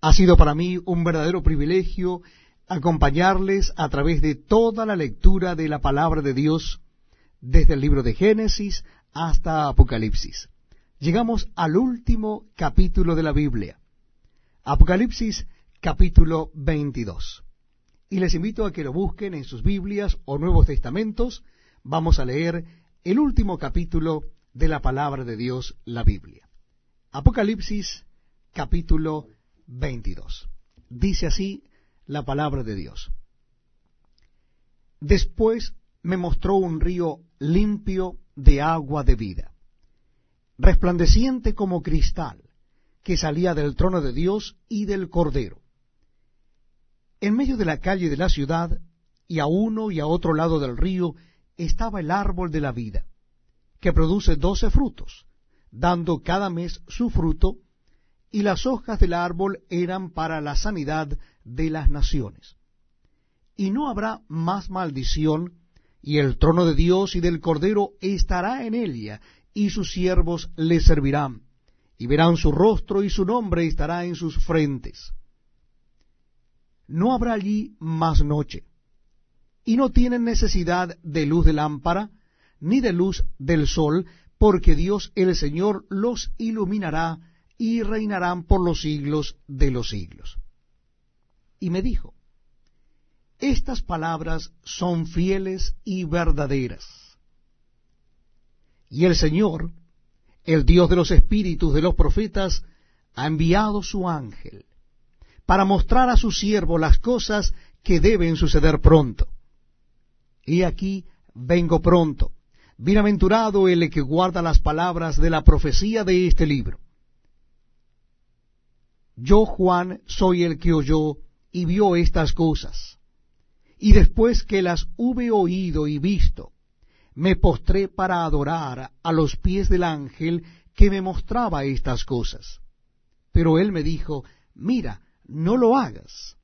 Ha sido para mí un verdadero privilegio acompañarles a través de toda la lectura de la palabra de Dios, desde el libro de Génesis hasta Apocalipsis. Llegamos al último capítulo de la Biblia, Apocalipsis capítulo 22. Y les invito a que lo busquen en sus Biblias o Nuevos Testamentos. Vamos a leer el último capítulo de la palabra de Dios, la Biblia. Apocalipsis capítulo 22. Dice así la palabra de Dios. Después me mostró un río limpio de agua de vida, resplandeciente como cristal, que salía del trono de Dios y del Cordero. En medio de la calle de la ciudad, y a uno y a otro lado del río, estaba el árbol de la vida, que produce doce frutos, dando cada mes su fruto, y las hojas del árbol eran para la sanidad de las naciones. Y no habrá más maldición, y el trono de Dios y del Cordero estará en ella, y sus siervos le servirán, y verán su rostro y su nombre estará en sus frentes. No habrá allí más noche, y no tienen necesidad de luz de lámpara, ni de luz del sol, porque Dios el Señor los iluminará y reinarán por los siglos de los siglos. Y me dijo, estas palabras son fieles y verdaderas. Y el Señor, el Dios de los espíritus de los profetas, ha enviado su ángel para mostrar a su siervo las cosas que deben suceder pronto. Y aquí vengo pronto. Bienaventurado el que guarda las palabras de la profecía de este libro. Yo, Juan, soy el que oyó y vio estas cosas. Y después que las hube oído y visto, me postré para adorar a los pies del ángel que me mostraba estas cosas. Pero él me dijo, mira, no lo hagas,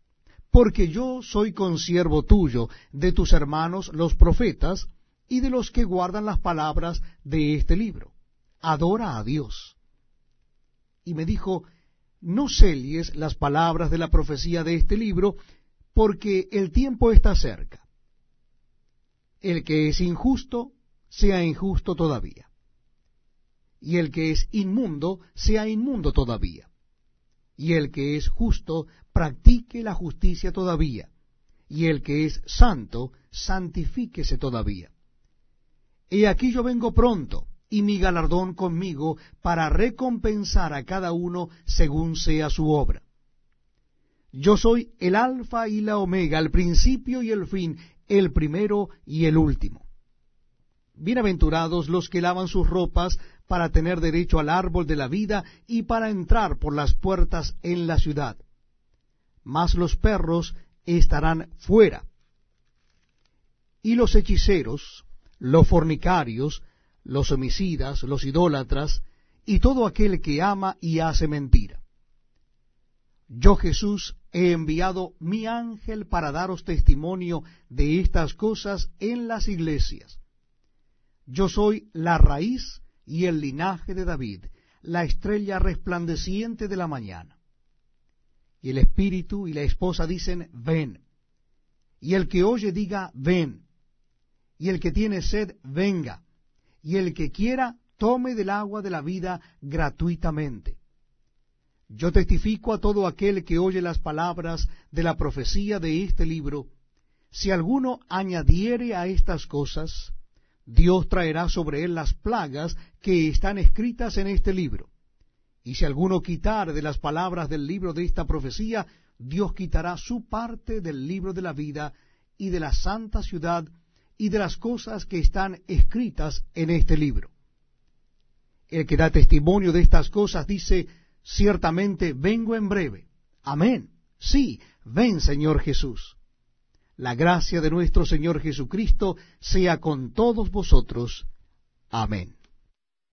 porque yo soy consiervo tuyo, de tus hermanos los profetas, y de los que guardan las palabras de este libro. Adora a Dios. Y me dijo, no selles las palabras de la profecía de este libro, porque el tiempo está cerca. El que es injusto, sea injusto todavía. Y el que es inmundo, sea inmundo todavía. Y el que es justo, practique la justicia todavía. Y el que es santo, santifíquese todavía. He aquí yo vengo pronto y mi galardón conmigo para recompensar a cada uno según sea su obra. Yo soy el alfa y la omega, el principio y el fin, el primero y el último. Bienaventurados los que lavan sus ropas para tener derecho al árbol de la vida y para entrar por las puertas en la ciudad. Mas los perros estarán fuera. Y los hechiceros, los fornicarios, los homicidas, los idólatras, y todo aquel que ama y hace mentira. Yo Jesús he enviado mi ángel para daros testimonio de estas cosas en las iglesias. Yo soy la raíz y el linaje de David, la estrella resplandeciente de la mañana. Y el espíritu y la esposa dicen, ven. Y el que oye diga, ven. Y el que tiene sed, venga y el que quiera tome del agua de la vida gratuitamente. Yo testifico a todo aquel que oye las palabras de la profecía de este libro, si alguno añadiere a estas cosas, Dios traerá sobre él las plagas que están escritas en este libro. Y si alguno quitare de las palabras del libro de esta profecía, Dios quitará su parte del libro de la vida y de la santa ciudad y de las cosas que están escritas en este libro. El que da testimonio de estas cosas dice, ciertamente vengo en breve. Amén. Sí, ven Señor Jesús. La gracia de nuestro Señor Jesucristo sea con todos vosotros. Amén.